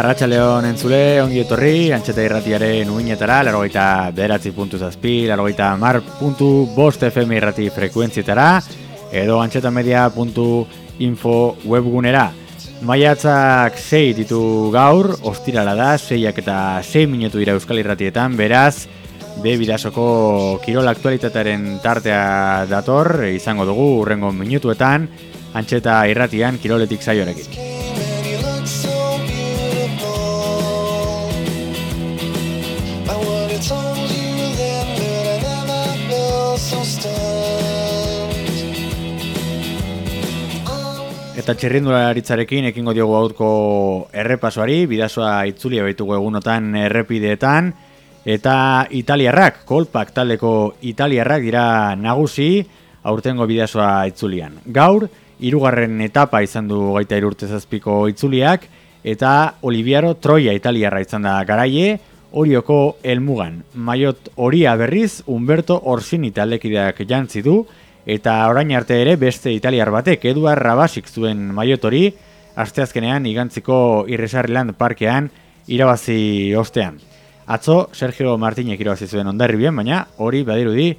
Arratxaleon entzule, ongi etorri, antxeta irratiaren uinetara, largoita bederatzi puntu zazpi, largoita mar puntu bost FM irrati frekuentzietara, edo antxetamedia.info webgunera. Maiatzak sei ditu gaur, ostirala da, seiak eta sei minutu dira euskal irratietan, beraz, be bidasoko kirol aktualitatearen tartea dator, izango dugu, urrengo minutuetan, antxeta irratian kiroletik zaiorekin. Eta txerrindularitzarekin ekingo diogu aurko errepasoari, bidazoa itzulia baitugu egunotan errepideetan, eta italiarrak, kolpak taldeko italiarrak dira nagusi aurtengo bidazoa itzulian. Gaur, irugarren etapa izan du gaita irurte zazpiko itzuliak, eta Oliviero Troia italiarra izan da garaie, horioko elmugan. Maiot horia berriz, Humberto Orsini taldekideak jantzi du, eta orain arte ere beste italiar batek Eduard Rabasik zuen maiotori asteazkenean igantziko irresarriland parkean irabazi ostean. Atzo Sergio Martinek irabazi zuen ondarri bien, baina hori badirudi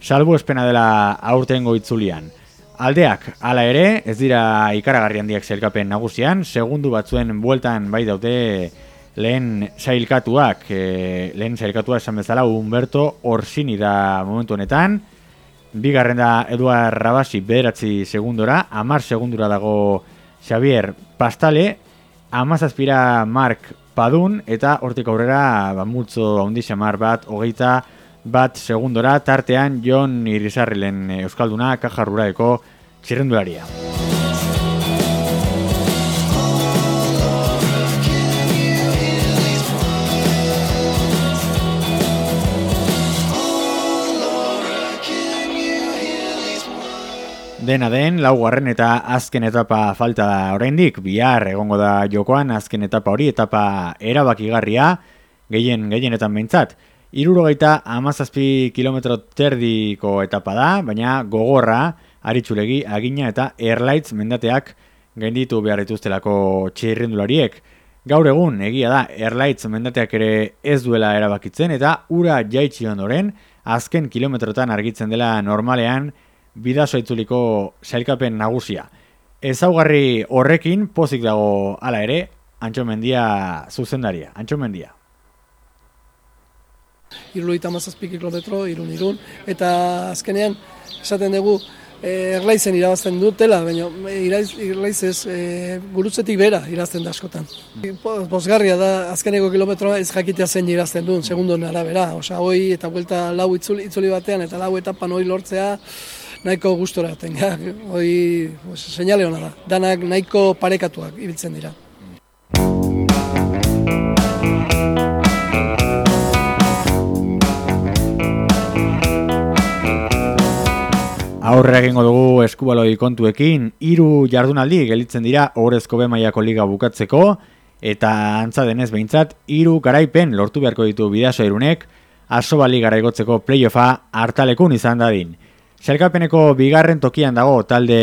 salbu espena dela aurtengo itzulian. Aldeak, hala ere, ez dira ikaragarri handiak zelkapen nagusian, segundu batzuen bueltan bai daute lehen sailkatuak, e, lehen sailkatua esan bezala Humberto Orsini da momentu honetan, Bigarren da Eduard Rabasi bederatzi segundora, amar segundura dago Xavier Pastale, amazazpira Mark Padun, eta hortik aurrera ba, multzo ondixa mar bat, hogeita bat segundora, tartean Jon Irizarrilen Euskalduna kajarruraeko txirrendularia. Dena den, laugarren eta azken etapa falta da oraindik, bihar egongo da jokoan azken etapa hori, etapa erabakigarria, gehien gehienetan behintzat. Irurogeita amazazpi kilometro terdiko etapa da, baina gogorra, aritzulegi, agina eta airlights mendateak gainditu behar dituztelako txirrindulariek. Gaur egun, egia da, airlights mendateak ere ez duela erabakitzen, eta ura jaitsi ondoren, azken kilometrotan argitzen dela normalean, bidazo itzuliko sailkapen nagusia. Ezaugarri horrekin pozik dago hala ere, Antxo Mendia zuzendaria. Antxo Mendia. Iruloita mazazpi kilometro, irun irun, eta azkenean, esaten dugu, eh, erlaizen irabazten dutela, baina irlaiz ez e, gurutzetik bera irazten da askotan. Bosgarria da, azkeneko kilometroa ez jakitea zen irazten duen, segundu arabera. Osa, hoi eta buelta lau itzuli, itzuli batean, eta lau etapan hoi lortzea, nahiko gustora tenga, hoi pues, señale hona da, danak nahiko parekatuak ibiltzen dira. Aurre egingo dugu eskubaloi kontuekin, hiru jardunaldi gelitzen dira Orezko Bemaiako liga bukatzeko, eta antza denez behintzat, hiru garaipen lortu beharko ditu bidazo irunek, asobali garaigotzeko playoffa hartalekun izan dadin. Zerkapeneko bigarren tokian dago talde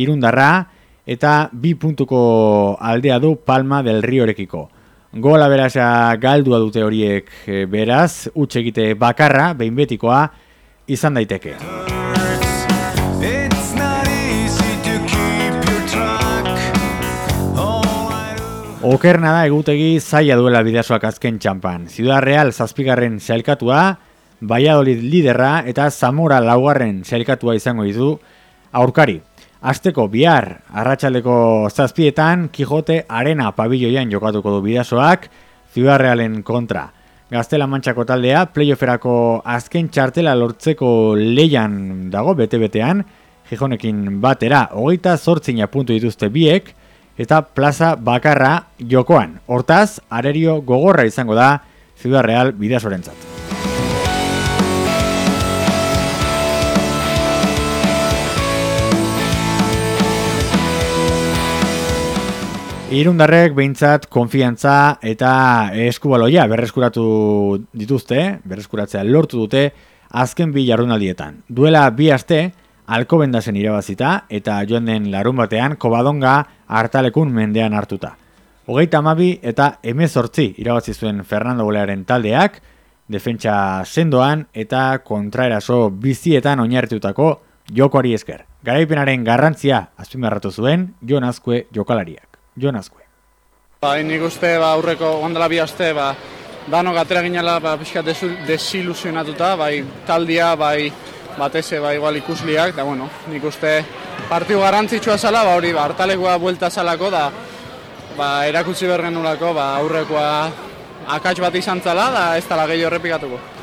irundarra eta bi puntuko aldea du Palma del Riorekiko. Gola berazea galdua dute horiek eh, beraz, utxegite bakarra, behin betikoa, izan daiteke. Okerna da egutegi zaila duela bideasoak azken txampan. Ciudad Real zazpigarren zailkatua, Valladolid liderra eta Zamora laugarren sailkatua izango ditu aurkari. Azteko bihar arratsaldeko zazpietan Kijote Arena pabilloian jokatuko du bidazoak Ciudad Realen kontra. Gaztela Mantxako taldea playofferako azken txartela lortzeko leian dago bete-betean, Gijonekin batera hogeita zortzina puntu dituzte biek, eta plaza bakarra jokoan. Hortaz, arerio gogorra izango da Ciudad Real bidazorentzat. Irundarrek behintzat konfiantza eta eskubaloia berreskuratu dituzte, berreskuratzea lortu dute azken bi jardunaldietan. Duela bi aste, alkobendazen irabazita eta joan den larun batean kobadonga hartalekun mendean hartuta. Hogeita amabi eta emezortzi irabazi zuen Fernando Bolearen taldeak, defentsa sendoan eta kontraeraso bizietan oinarritutako jokoari esker. Garaipenaren garrantzia azpimarratu zuen Jon Azkue jokalariak. Jon Azkue. Ba, nik uste ba, aurreko ondela bi aste, ba, dano gatera ginela ba, pixka desilusionatuta, bai taldia, bai bateze, bai igual ikusliak, da bueno, nik uste partiu garrantzitsua zala, ba, hori, ba, hartalekoa buelta zalako, da, ba, erakutsi bergen nulako, ba, aurrekoa akats bat izan zala, da ez tala gehiago errepikatuko.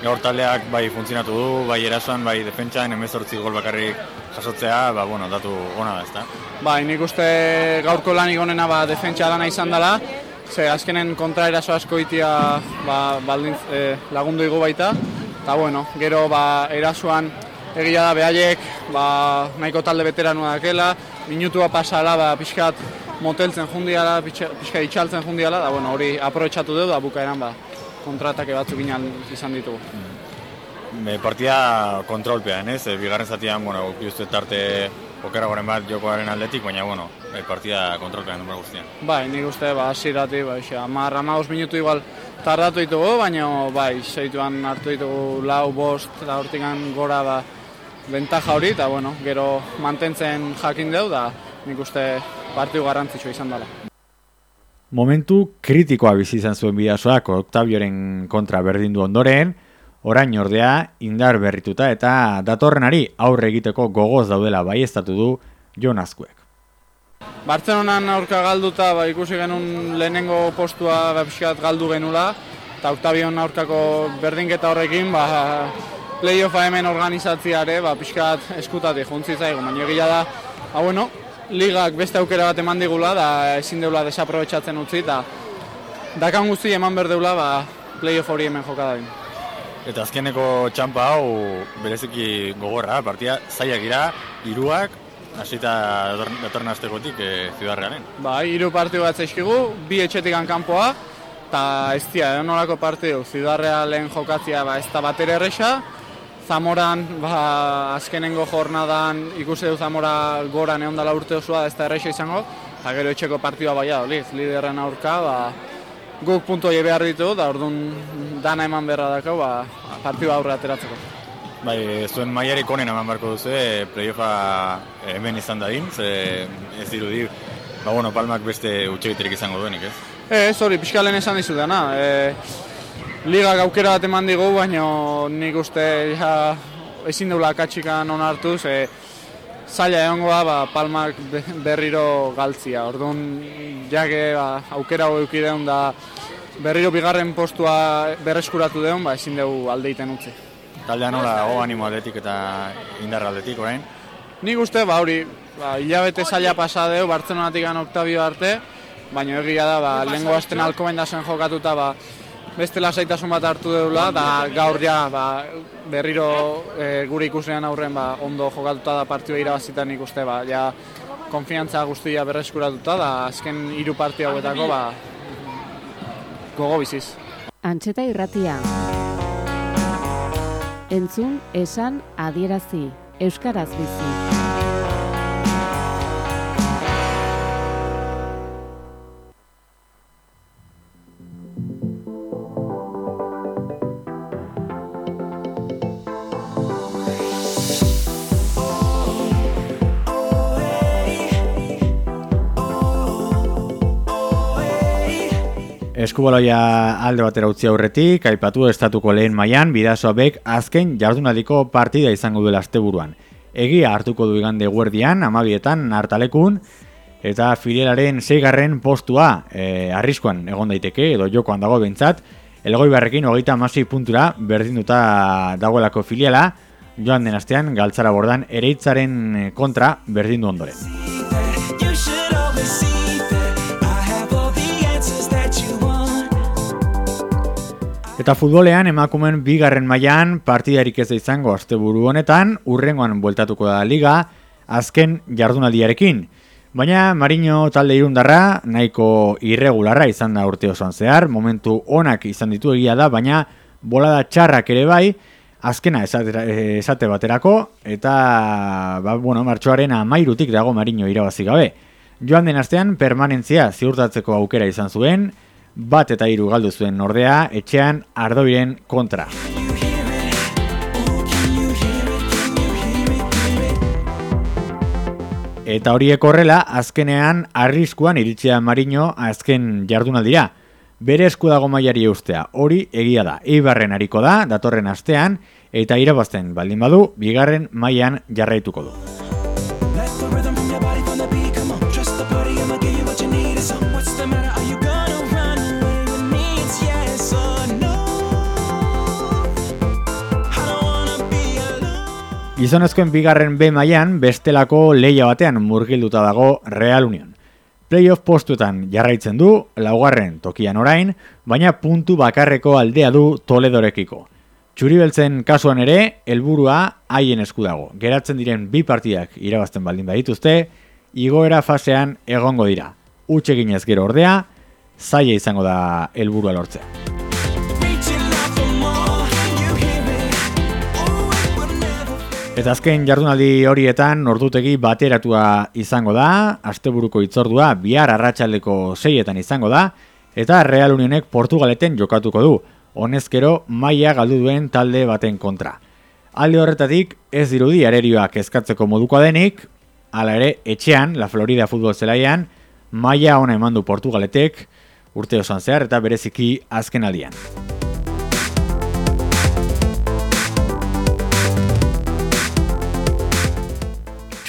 Gaur taldeak bai funtzionatu du, bai erasoan, bai defentsan, emezortzi gol bakarrik jasotzea, ba, bueno, datu ona da, ezta? Bai, nik uste gaurko lanik onena ba, defentsa dana izan dela, ze azkenen kontra eraso asko itia ba, baldin, e, lagundu igu baita, eta bueno, gero ba, erasoan egia da behaiek ba, nahiko talde veteranua dakela, minutua pasala ba, pixkat moteltzen jundiala, pixka itxaltzen jundiala, da bueno, hori aprobetsatu dugu da bukaeran ba, kontratake batzuk izan ditugu. Be, partida kontrolpean, ez? E, bigarren zatian, bueno, uste tarte okera goren bat jokoaren aldetik, baina, bueno, e, partida kontrolpean denbora guztian. Bai, nik uste, ba, asirati, bai, amar, amagos minutu igual tardatu ditugu, baina, bai, zeituan hartu ditugu lau, bost, da hortikan gora, ba, bentaja hori, eta, bueno, gero mantentzen jakin deu, da, nik uste partidu garrantzitsua izan dela. Momentu kritikoa bizi izan zuen bidazoak Octavioren kontra berdindu ondoren, orain ordea indar berrituta eta datorrenari aurre egiteko gogoz daudela baiestatu du Jon Azkuek. Bartzelonan aurka galduta ba, ikusi genuen lehenengo postua ba, galdu genula, eta Octavion aurkako berdinketa horrekin, ba, playoffa hemen organizatziare, ba, pixkat eskutatik juntzitza baina egia da, ba, bueno, ligak beste aukera bat eman digula, da ezin deula desaprobetsatzen utzi, eta dakan guzti eman berdeula, ba, playoff hori hemen jokadabin. Eta azkeneko txampa hau bereziki gogorra, partia zaiak ira, iruak, hasita datorren astekotik e, zidarrearen. Ba, iru partiu bat zaizkigu, bi etxetik kanpoa, eta ez dira, egon nolako partiu, zidarrealen jokatzia ba, ez da bat erresa, Zamoran, ba, azkenengo jornadan ikusi du Zamora gora neon dela urte osoa, ez da erresa izango, eta gero etxeko partidua baia, oliz, liderren aurka, ba, guk puntu behar ditu, da orduan dana eman beharra dako, ba, partidua aurre ateratzeko. Bai, zuen maiarik konen eman beharko duzu, e, playoffa hemen izan da ze ez dirudi, ba, bueno, palmak beste utxegiterik izango duenik, ez? Ez, hori, pixkalen esan dizu dena. E, Liga gaukera bat eman digu, baina nik uste ja, ezin dugula katxikan onartu, ze zaila egongoa ba, palmak berriro galtzia. Orduan, jake ba, aukera hori da berriro bigarren postua berreskuratu deun, ba, ezin dugu aldeiten utzi. Taldea nola, o animo aldetik eta indar aldetik, orain? Nik uste, ba, hori, ba, hilabete zaila pasa deu, Bartzelonatik Octavio arte, baina egia da, ba, lengo asten alko jokatuta, ba, beste lasaitasun bat hartu deula, da gaur ja ba, berriro e, gure ikusean aurren ba, ondo jokatuta da partioa irabazitan ikuste, ba, ja konfiantza guztia berreskuratuta, da azken hiru partio hauetako ba, gogo biziz. Antxeta irratia. Entzun, esan, adierazi. Euskaraz bizi. Eskubaloia alde batera utzi aurretik, aipatu estatuko lehen mailan bidazoa bek azken jardunaldiko partida izango duela asteburuan. Egia hartuko du igande guardian, amabietan, hartalekun, eta filialaren zeigarren postua e, arriskoan egon daiteke, edo jokoan dago bentsat, elgoi barrekin hogeita masi puntura berdinduta dagoelako filiala, joan den astean galtzara bordan ereitzaren kontra berdindu ondoren. Eta futbolean emakumen bigarren mailan partidarik ez da izango asteburu honetan, urrengoan bueltatuko da liga, azken jardunaldiarekin. Baina Marino talde irundarra nahiko irregularra izan da urte osoan zehar, momentu onak izan ditu egia da, baina bolada txarrak ere bai, azkena esate baterako, eta ba, bueno, martxoaren amairutik dago Marino irabazi gabe. Joan den astean permanentzia ziurtatzeko aukera izan zuen, bat eta hiru galdu zuen ordea etxean ardoiren kontra. Eta horiek horrela, azkenean arriskuan iritsia Marino azken jardunaldira. Bere esku dago mailari ustea, hori egia da. Eibarren hariko da, datorren astean, eta irabazten baldin badu, bigarren mailan jarraituko du. Gizonezkoen bigarren B mailan bestelako leia batean murgilduta dago Real Union. Playoff postuetan jarraitzen du, laugarren tokian orain, baina puntu bakarreko aldea du Toledorekiko. Txuribeltzen kasuan ere, helburua haien esku dago. Geratzen diren bi partidak irabazten baldin badituzte, igoera fasean egongo dira. Utxe ginez gero ordea, zaila izango da helburua lortzea. Eta azken jardunaldi horietan ordutegi bateratua izango da, asteburuko itzordua bihar arratsaldeko seietan izango da, eta Real Unionek Portugaleten jokatuko du, honezkero maila galdu duen talde baten kontra. Alde horretatik ez dirudi arerioak eskatzeko modukoa denik, hala ere etxean, La Florida futbol zelaian, maila ona eman du Portugaletek urte osoan zehar eta bereziki azken aldian.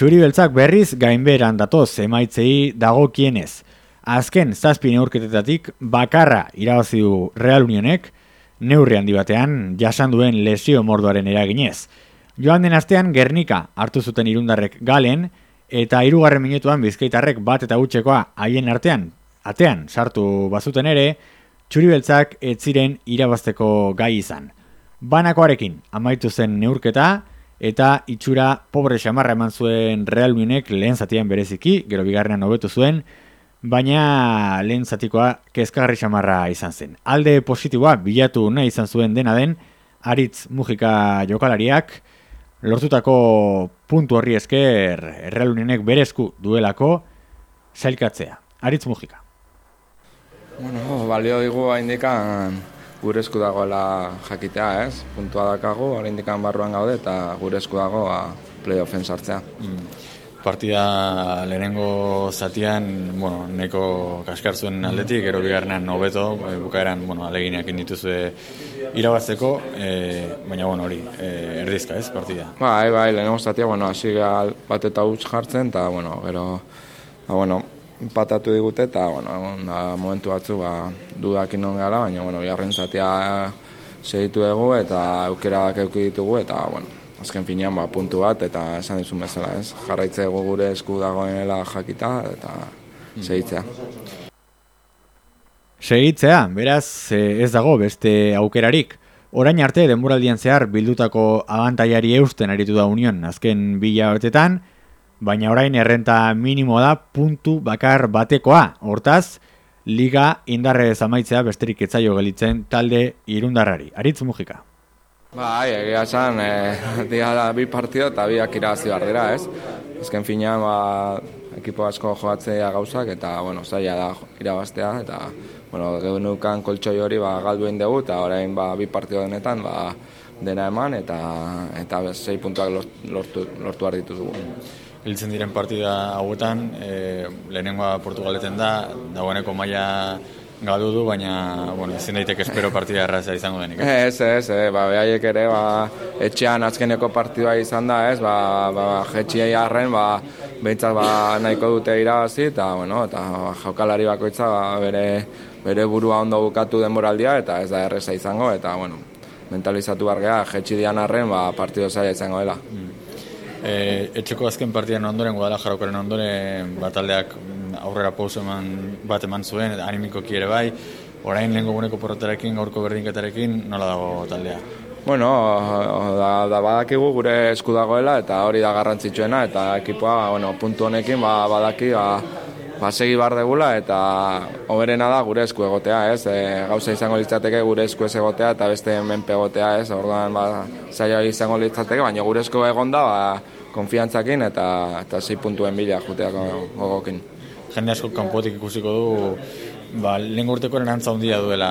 Txuri beltzak berriz gainberan datoz emaitzei dagokienez. Azken zazpi neurketetatik bakarra irabazi du Real Unionek, neurri handi batean jasan duen lesio mordoaren eraginez. Joan den astean Gernika hartu zuten irundarrek galen, eta hirugarren minutuan bizkaitarrek bat eta utxekoa haien artean, atean sartu bazuten ere, txuri beltzak ez ziren irabazteko gai izan. Banakoarekin amaitu zen neurketa, eta itxura pobre xamarra eman zuen Real Unionek lehen zatian bereziki, gero bigarrenan hobetu zuen, baina lehen zatikoa kezkagarri xamarra izan zen. Alde positiboa bilatu nahi izan zuen dena den, Aritz Mujika jokalariak, lortutako puntu horri esker Real Unionek berezku duelako sailkatzea. Aritz Mujika. Bueno, balio digu haindikan gure esku dagoela jakitea, ez? Puntua dakagu, oraindikan barruan gaude eta gure esku dago ba, playoffen sartzea. Partida lehenengo zatian, bueno, neko kaskar zuen aldetik, gero bigarrenan hobeto, e, bukaeran, bueno, aleginak indituzue irabazteko, e, baina, bueno, hori, e, erdizka, ez, partida. Bai, bai, lehenengo zatia, bueno, hasi bat eta huts jartzen, eta, bueno, gero, ba, bueno, patatu digute, eta, bueno, da momentu batzu, ba, dudak inon gara, baina, bueno, bigarren zatia segitu dugu, eta aukerak euki ditugu, eta, bueno, azken finean, ba, puntu bat, eta esan dizun bezala, ez? Jarraitze gure esku dagoenela jakita, eta segitzea. Segitzea, beraz, e, ez dago beste aukerarik. Orain arte denboraldian zehar bildutako abantaiari eusten aritu da Union azken bila batetan, baina orain errenta minimo da puntu bakar batekoa. Hortaz, liga indarre zamaitzea besterik etzaio gelitzen talde irundarrari. Aritz Mujika. Bai, egia esan, e, dira bi partido eta biak irabazi behar dira, ez? Azken finean, ba, ekipo asko joatzea gauzak, eta, bueno, zaila da irabaztea, eta, bueno, genukan koltsoi hori, ba, galduen dugu, eta orain, ba, bi partido denetan, ba, dena eman, eta, eta sei puntuak lort- lortu, lortu behar dituzugu. Hiltzen diren partida hauetan, e, lehenengoa Portugaleten da, dagoeneko maila galdu du, baina, bueno, ezin daiteke espero partida erraza izango denik. eh? Ez, ez, e, ba, behaiek ere, ba, etxean azkeneko partidua izan da, ez, ba, ba, jetxiei arren, ba, behintzat ba, nahiko dute irabazi, eta, bueno, eta ba, jokalari bakoitza ba, bere, bere burua ondo bukatu denboraldia, eta ez da erreza izango, eta, bueno, mentalizatu behar geha, jetxi dian arren, ba, partido zaila izango dela. E, etxeko azken partidan ondoren, Guadalajarokoren ondoren, bataldeak mm, aurrera pauso eman, bat eman zuen, eta animikoki ere bai, orain lehenko guneko porrotarekin, gaurko berdinketarekin, nola dago taldea? Bueno, da, da badakigu gure esku dagoela eta hori da garrantzitsuena eta ekipoa, bueno, puntu honekin ba, badaki ba, ba segi bar degula eta hoberena da gure esku egotea, ez? E, gauza izango litzateke gure esku ez egotea eta beste menpe egotea, ez? Orduan ba zaila izango litzateke, baina gure esku egonda ba konfiantzakin eta eta sei puntuen bila juteako gogokin. jende asko kanpotik ikusiko du ba, lehen urteko erantza handia duela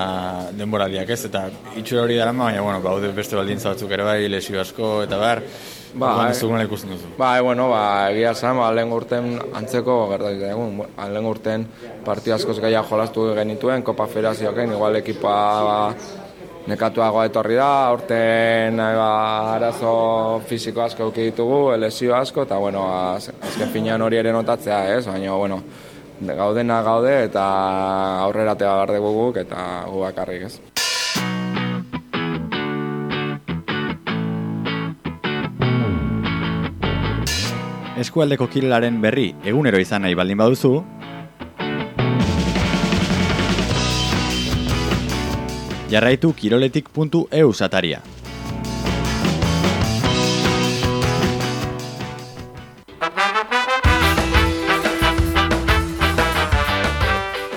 denboraldiak ez, eta itxura hori dara, baina, bueno, baude beste baldintza batzuk ere bai, lesio asko, eta bar, Ba, dugunela ikusten duzu. Ba, e, bueno, ba, egia esan, ba, lehen urten antzeko gertatik egun. Ba, lehen urten partio askoz gehiago jolastu genituen, Kopa Federazioaken, igual ekipa ba, nekatuago etorri da, urten eh, ba, arazo fisiko asko euki ditugu, lesio asko, eta bueno, az, azken finean hori ere notatzea, ez? Baina, bueno, de- gaudena gaude eta aurrera teba behar dugu guk eta gu bakarrik, ez? Eskualdeko kirolaren berri egunero izan nahi baldin baduzu, jarraitu kiroletik.eu sataria.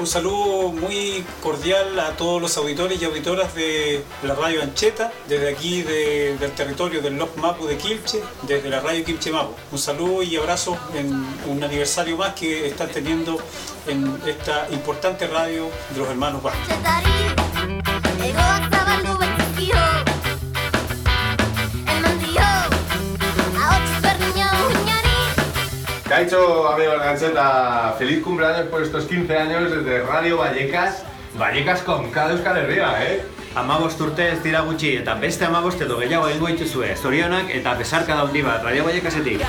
Un saludo muy cordial a todos los auditores y auditoras de la radio Ancheta, desde aquí de- del territorio del Lop Mapu de Quilche, desde la radio Quilche Mapu. Un saludo y abrazo en un aniversario más que están teniendo en esta importante radio de los hermanos Vázquez. Amigos de Gancheta, feliz cumpleaños por estos 15 años desde Radio Vallecas. Vallecas con K de Euskal Herria, eh? Amabost urte ez dira gutxi eta beste amabost edo gehiago egingo dituzue. Zorionak eta besarka handi bat, Radio Baiakasetik.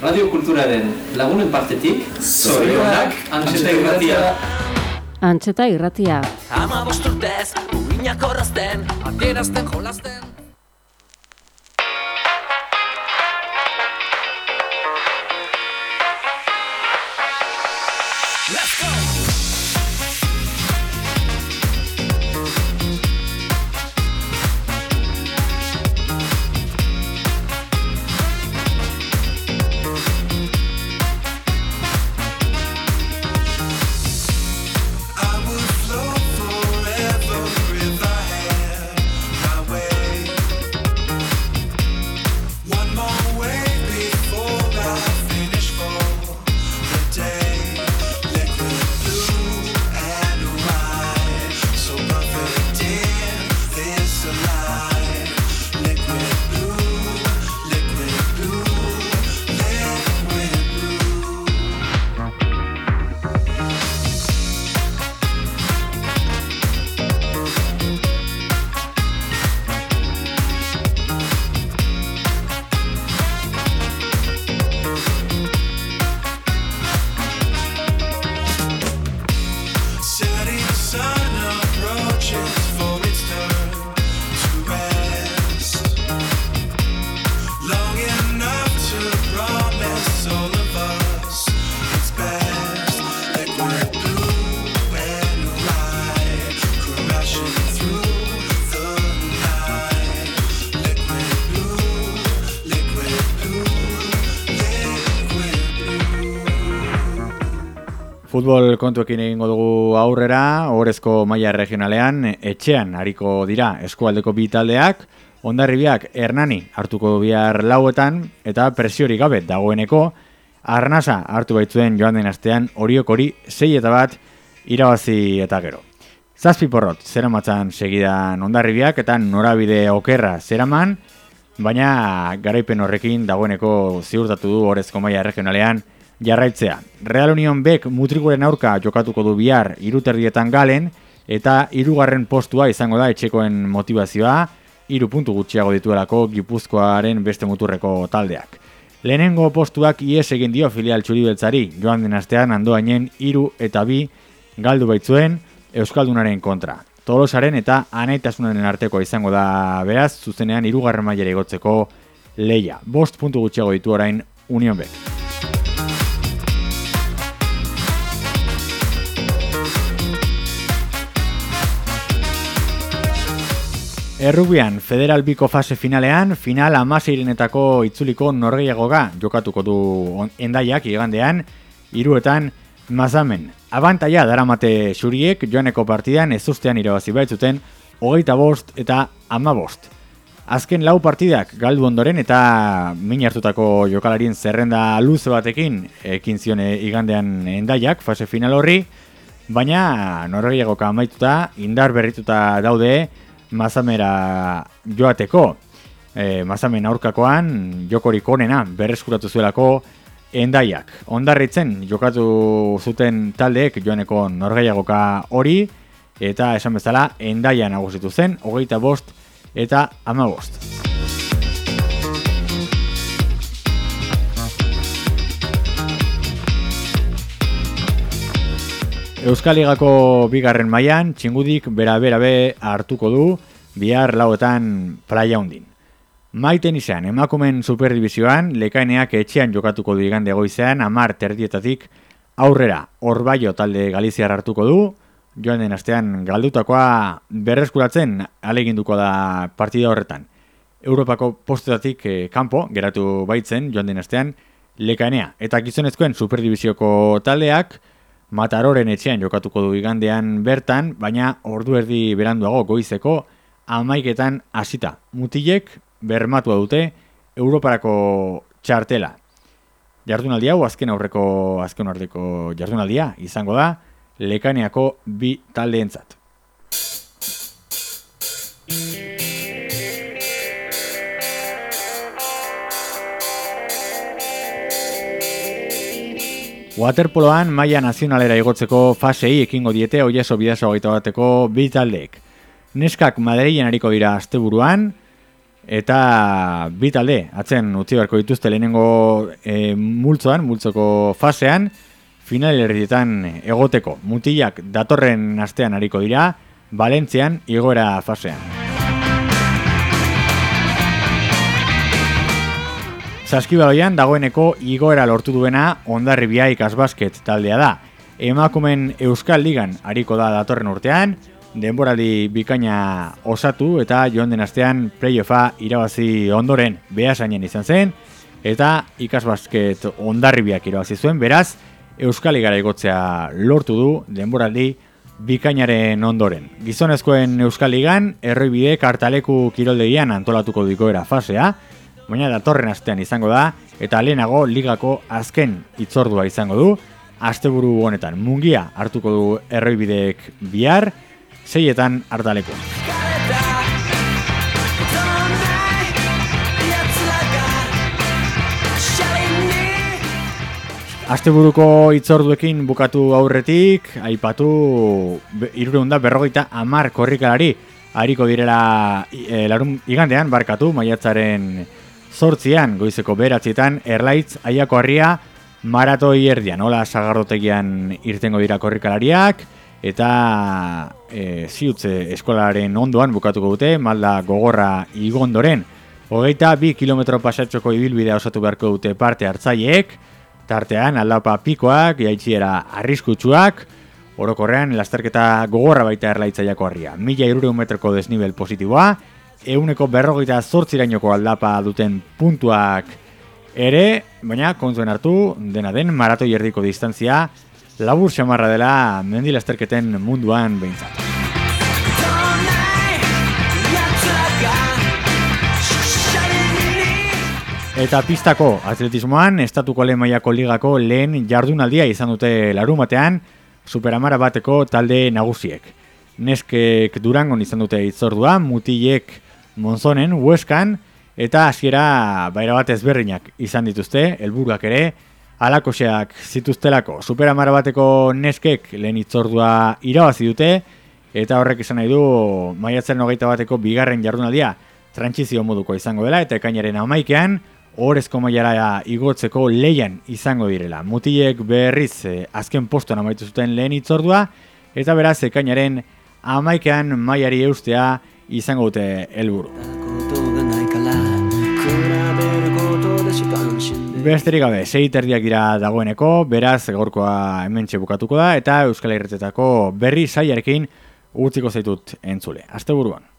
Radio Kulturaren lagunen partetik, zorionak, antxeta irratia. Antxeta irratia. Ama bosturtez, uinak horrazten, adierazten jolasten. Futbol kontuekin egingo dugu aurrera, orezko maila regionalean, etxean hariko dira eskualdeko bi taldeak, ondarribiak Hernani hartuko bihar lauetan, eta presiori gabe dagoeneko, arnasa hartu baitzuen joan den astean horiok hori sei eta bat irabazi eta gero. Zazpi porrot, zeramatzan segidan ondarribiak eta norabide okerra zeraman, baina garaipen horrekin dagoeneko ziurtatu du orezko maila regionalean jarraitzea. Real Union Bek mutrikuren aurka jokatuko du bihar iruterdietan galen, eta hirugarren postua izango da etxekoen motivazioa, hiru gutxiago dituelako Gipuzkoaren beste muturreko taldeak. Lehenengo postuak ies egin dio filial txuribeltzari, joan den astean andoainen hiru eta bi galdu baitzuen Euskaldunaren kontra. Tolosaren eta anaitasunaren arteko izango da beraz, zuzenean hirugarren mailera igotzeko leia. Bost puntu gutxiago ditu orain Union Bek. Errubian, Federal Biko fase finalean, final amaseirenetako itzuliko norgeiagoga jokatuko du endaiak igandean, iruetan mazamen. Abantaia daramate xuriek joaneko partidan ez ustean irabazi baitzuten, hogeita bost eta ama bost. Azken lau partidak galdu ondoren eta min hartutako jokalarien zerrenda luze batekin ekin zion eh, igandean endaiak fase final horri, baina norgehiagoka amaituta indar berrituta daude mazamera joateko. E, mazamen aurkakoan jokorik onena berreskuratu zuelako endaiak. Ondarritzen jokatu zuten taldeek joaneko norgehiagoka hori, eta esan bezala endaia nagusitu zen, hogeita bost eta ama bost. Euskal Ligako bigarren mailan txingudik bera-bera-be hartuko du bihar lauetan praia hundin. Maiten izan, emakumen superdivizioan, lekaineak etxean jokatuko du igande goizean, amar terdietatik aurrera, orbaio talde Galiziar hartuko du, joan den astean galdutakoa berreskuratzen aleginduko da partida horretan. Europako postetatik eh, kanpo geratu baitzen joan den astean lekainea. Eta gizonezkoen superdibizioko taldeak Mataroren etxean jokatuko du igandean bertan, baina ordu erdi beranduago goizeko amaiketan hasita. Mutilek bermatua dute Europarako txartela. Jardunaldi hau azken aurreko azken aurreko jardunaldia izango da Lekaneako bi taldeentzat. Waterpoloan maila nazionalera igotzeko fasei ekingo diete oieso bidaso hogeita bateko bi taldeek. Neskak Madrilen hariko dira asteburuan eta bi talde atzen utzi beharko dituzte lehenengo e, multzoan, multzoko fasean, finalerrietan egoteko. Mutilak datorren astean hariko dira, Valentzian igoera fasean. Saskibaloian dagoeneko igoera lortu duena Ondarribia ikasbasket taldea da. Emakumen Euskal Ligan hariko da datorren urtean, denboraldi bikaina osatu eta joan den astean playoffa irabazi ondoren behasainen izan zen, eta ikasbasket Ondarribiak irabazi zuen, beraz, Euskal Ligara igotzea lortu du denboraldi bikainaren ondoren. Gizonezkoen Euskal Ligan, erroibide kartaleku kiroldegian antolatuko dikoera fasea, baina datorren astean izango da, eta lehenago ligako azken itzordua izango du, asteburu honetan mungia hartuko du erroibideek bihar, seietan hartaleko. Asteburuko itzorduekin bukatu aurretik, aipatu irureunda berrogeita amar korrikalari hariko direla e, larun igandean barkatu maiatzaren sortzian goizeko beratzietan erlaitz aiako harria maratoi erdian, hola sagardotegian irtengo dira korrikalariak eta e, ziutze eskolaren ondoan bukatuko dute malda gogorra igondoren. Hogeita bi kilometro pasatxoko ibilbidea osatu beharko dute parte hartzaileek. Tartean aldapa pikoak, jaitxiera arriskutsuak, orokorrean lasterketa gogorra baita erlaitzaiako harria. Mila irureun metroko desnibel positiboa, euneko berrogeita zortzirainoko aldapa duten puntuak ere, baina kontuen hartu, dena den maratoi erdiko distantzia, labur xamarra dela mendi lasterketen munduan behintzat. Eta pistako atletismoan, estatuko lehen mailako ligako lehen jardunaldia izan dute larumatean, superamara bateko talde nagusiek. Neskek durangon izan dute itzordua, mutilek monzonen, hueskan, eta hasiera baira bat ezberdinak izan dituzte, helburuak ere, alakoseak zituztelako. Superamara bateko neskek lehen itzordua irabazi dute, eta horrek izan nahi du maiatzen hogeita bateko bigarren jardunaldia trantzizio moduko izango dela, eta ekainaren amaikean, Horezko mailara igotzeko leian izango direla. Mutilek berriz eh, azken postuan amaitu zuten lehen itzordua, eta beraz ekainaren amaikean mailari eustea izango dute helburu. Besterik gabe, sei terdiak dira dagoeneko, beraz gorkoa hemen bukatuko da, eta Euskal Herretetako berri zaiarekin utziko zaitut entzule. Aste buruan.